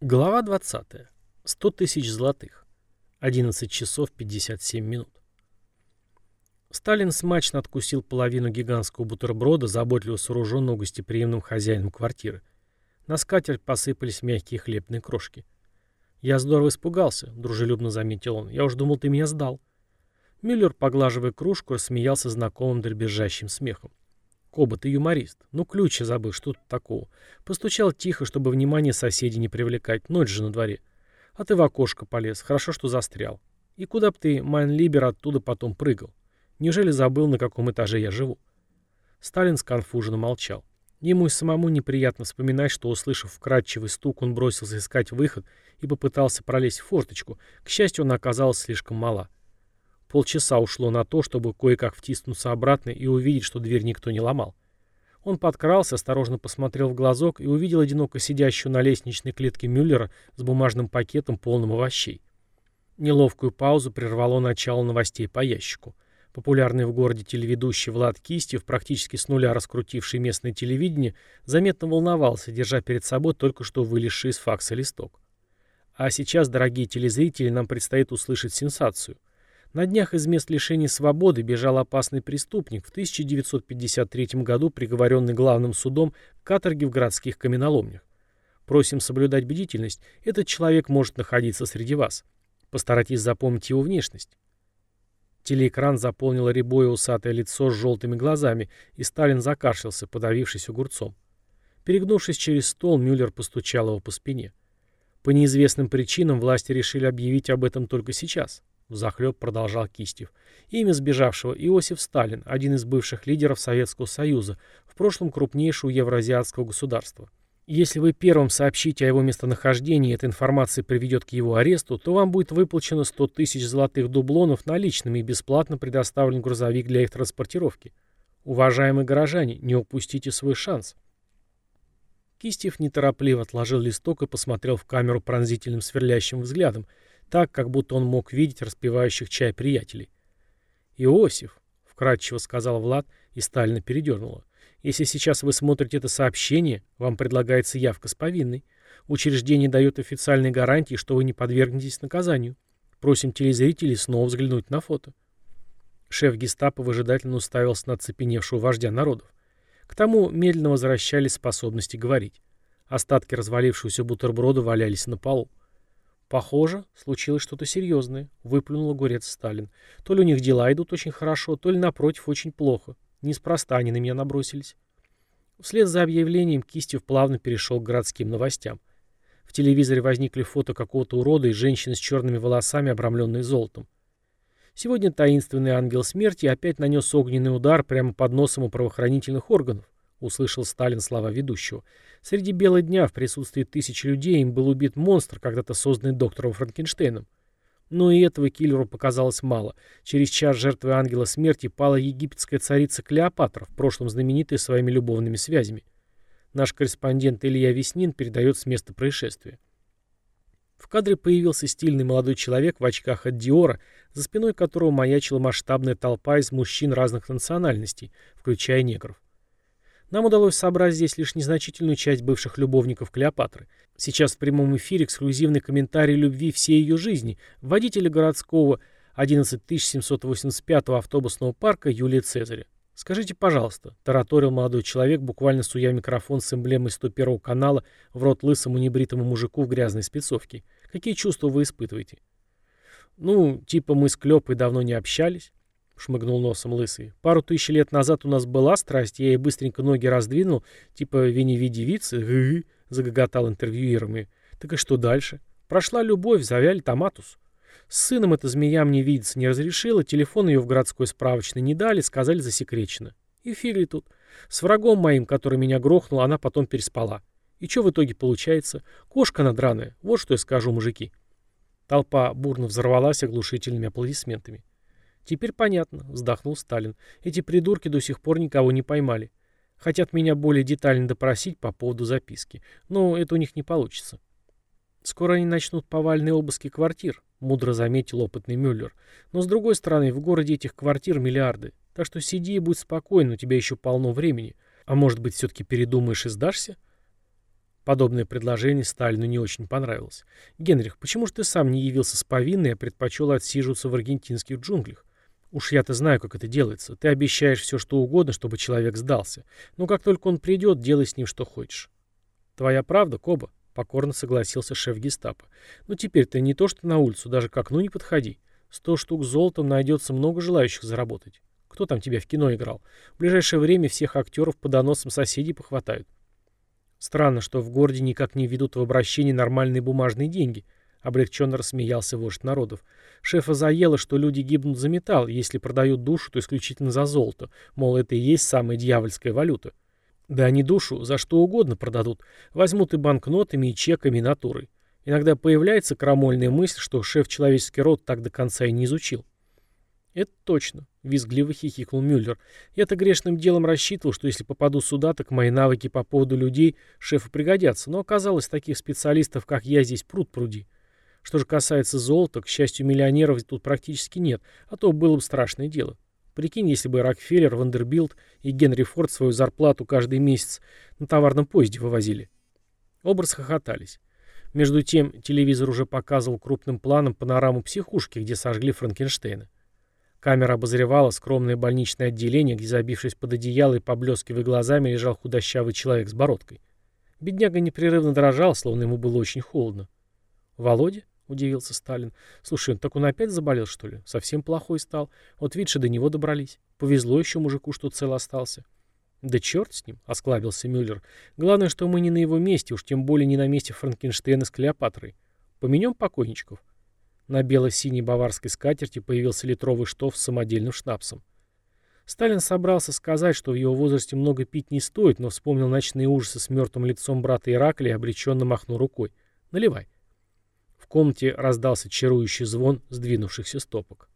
Глава 20. 100 тысяч золотых. 11 часов 57 минут. Сталин смачно откусил половину гигантского бутерброда, заботливо сооруженного гостеприимным хозяином квартиры. На скатерть посыпались мягкие хлебные крошки. «Я здорово испугался», — дружелюбно заметил он. «Я уж думал, ты меня сдал». Мюллер, поглаживая кружку, рассмеялся знакомым дребезжащим смехом. Коба, ты юморист. Ну, ключи забыл, что тут такого. Постучал тихо, чтобы внимание соседей не привлекать. Ночь же на дворе. А ты в окошко полез. Хорошо, что застрял. И куда б ты, Майнлибер, оттуда потом прыгал? Неужели забыл, на каком этаже я живу? Сталин сконфуженно молчал. Ему и самому неприятно вспоминать, что, услышав вкрадчивый стук, он бросился искать выход и попытался пролезть в форточку. К счастью, она оказалась слишком мала. Полчаса ушло на то, чтобы кое-как втиснуться обратно и увидеть, что дверь никто не ломал. Он подкрался, осторожно посмотрел в глазок и увидел одиноко сидящую на лестничной клетке Мюллера с бумажным пакетом, полным овощей. Неловкую паузу прервало начало новостей по ящику. Популярный в городе телеведущий Влад Кистев, практически с нуля раскрутивший местное телевидение, заметно волновался, держа перед собой только что вылезший из факса листок. А сейчас, дорогие телезрители, нам предстоит услышать сенсацию. На днях из мест лишения свободы бежал опасный преступник, в 1953 году приговоренный главным судом к каторге в городских каменоломнях. Просим соблюдать бдительность, этот человек может находиться среди вас. Постарайтесь запомнить его внешность. Телеэкран заполнило рябое усатое лицо с желтыми глазами, и Сталин закашлялся, подавившись огурцом. Перегнувшись через стол, Мюллер постучал его по спине. По неизвестным причинам власти решили объявить об этом только сейчас. Взахлеб продолжал Кистев. Имя сбежавшего Иосиф Сталин, один из бывших лидеров Советского Союза, в прошлом крупнейшего евроазиатского государства. Если вы первым сообщите о его местонахождении эта информация приведет к его аресту, то вам будет выплачено 100 тысяч золотых дублонов наличными и бесплатно предоставлен грузовик для их транспортировки. Уважаемые горожане, не упустите свой шанс. Кистев неторопливо отложил листок и посмотрел в камеру пронзительным сверлящим взглядом, так, как будто он мог видеть распивающих чай приятелей. «Иосиф», — вкратчиво сказал Влад, и Сталина передернуло. «Если сейчас вы смотрите это сообщение, вам предлагается явка с повинной. Учреждение дает официальные гарантии, что вы не подвергнетесь наказанию. Просим телезрителей снова взглянуть на фото». Шеф гестапо выжидательно уставился на оцепеневшего вождя народов. К тому медленно возвращались способности говорить. Остатки развалившегося бутерброда валялись на полу. Похоже, случилось что-то серьезное, выплюнул огурец Сталин. То ли у них дела идут очень хорошо, то ли, напротив, очень плохо. Неспроста они на меня набросились. Вслед за объявлением Кистев плавно перешел к городским новостям. В телевизоре возникли фото какого-то урода и женщины с черными волосами, обрамленной золотом. Сегодня таинственный ангел смерти опять нанес огненный удар прямо под носом у правоохранительных органов. — услышал Сталин слова ведущего. «Среди бела дня в присутствии тысяч людей им был убит монстр, когда-то созданный доктором Франкенштейном. Но и этого киллеру показалось мало. Через час жертвы ангела смерти пала египетская царица Клеопатра, в прошлом знаменитая своими любовными связями. Наш корреспондент Илья Веснин передает с места происшествия. В кадре появился стильный молодой человек в очках от Диора, за спиной которого маячила масштабная толпа из мужчин разных национальностей, включая негров. Нам удалось собрать здесь лишь незначительную часть бывших любовников Клеопатры. Сейчас в прямом эфире эксклюзивный комментарий любви всей ее жизни водителя городского 11785 автобусного парка Юлия Цезаря. «Скажите, пожалуйста», — тараторил молодой человек, буквально суя микрофон с эмблемой 101 канала в рот лысому небритому мужику в грязной спецовке. «Какие чувства вы испытываете?» «Ну, типа мы с Клёпой давно не общались. — шмыгнул носом лысый. «Пару тысяч лет назад у нас была страсть, я ей быстренько ноги раздвинул, типа вини девицы, загоготал интервьюируемый. «Так и что дальше? Прошла любовь, завяли томатус. С сыном эта змея мне видеться не разрешила, телефон ее в городской справочной не дали, сказали засекречено. И фигли тут. С врагом моим, который меня грохнул, она потом переспала. И что в итоге получается? Кошка она драная, вот что я скажу, мужики». Толпа бурно взорвалась оглушительными аплодисментами. «Теперь понятно», — вздохнул Сталин. «Эти придурки до сих пор никого не поймали. Хотят меня более детально допросить по поводу записки. Но это у них не получится». «Скоро они начнут повальные обыски квартир», — мудро заметил опытный Мюллер. «Но с другой стороны, в городе этих квартир миллиарды. Так что сиди и будь спокоен, у тебя еще полно времени. А может быть, все-таки передумаешь и сдашься?» Подобное предложение Сталину не очень понравилось. «Генрих, почему же ты сам не явился с повинной, а предпочел отсиживаться в аргентинских джунглях? Уж я-то знаю, как это делается. Ты обещаешь все, что угодно, чтобы человек сдался. Но как только он придет, делай с ним что хочешь». «Твоя правда, Коба?» — покорно согласился шеф гестапо. «Ну теперь ты не то что на улицу, даже к окну не подходи. Сто штук золотом найдется много желающих заработать. Кто там тебя в кино играл? В ближайшее время всех актеров по доносам соседей похватают. Странно, что в городе никак не ведут в обращении нормальные бумажные деньги. Облегченно рассмеялся вождь народов. Шефа заело, что люди гибнут за металл, если продают душу, то исключительно за золото. Мол, это и есть самая дьявольская валюта. Да они душу за что угодно продадут. Возьмут и банкнотами, и чеками, и натурой. Иногда появляется крамольная мысль, что шеф человеческий род так до конца и не изучил. «Это точно», — визгливо хихикнул Мюллер. «Я-то грешным делом рассчитывал, что если попаду сюда, так мои навыки по поводу людей шефу пригодятся, но оказалось, таких специалистов, как я, здесь пруд пруди. Что же касается золота, к счастью, миллионеров тут практически нет, а то было бы страшное дело. Прикинь, если бы Рокфеллер, Вандербильт и Генри Форд свою зарплату каждый месяц на товарном поезде вывозили». Оба расхохотались. Между тем, телевизор уже показывал крупным планом панораму психушки, где сожгли Франкенштейна. Камера обозревала скромное больничное отделение, где, забившись под одеяло и поблескивая глазами, лежал худощавый человек с бородкой. Бедняга непрерывно дрожал, словно ему было очень холодно. «Володя?» — удивился Сталин. «Слушай, так он опять заболел, что ли? Совсем плохой стал. Вот видишь, до него добрались. Повезло еще мужику, что цел остался». «Да черт с ним!» — осклабился Мюллер. «Главное, что мы не на его месте, уж тем более не на месте Франкенштейна с Клеопатрой. Поменем покойничков». На бело-синей баварской скатерти появился литровый штоф с самодельным шнапсом. Сталин собрался сказать, что в его возрасте много пить не стоит, но вспомнил ночные ужасы с мертвым лицом брата Ираклия и обреченно махнул рукой. «Наливай». В комнате раздался чарующий звон сдвинувшихся стопок.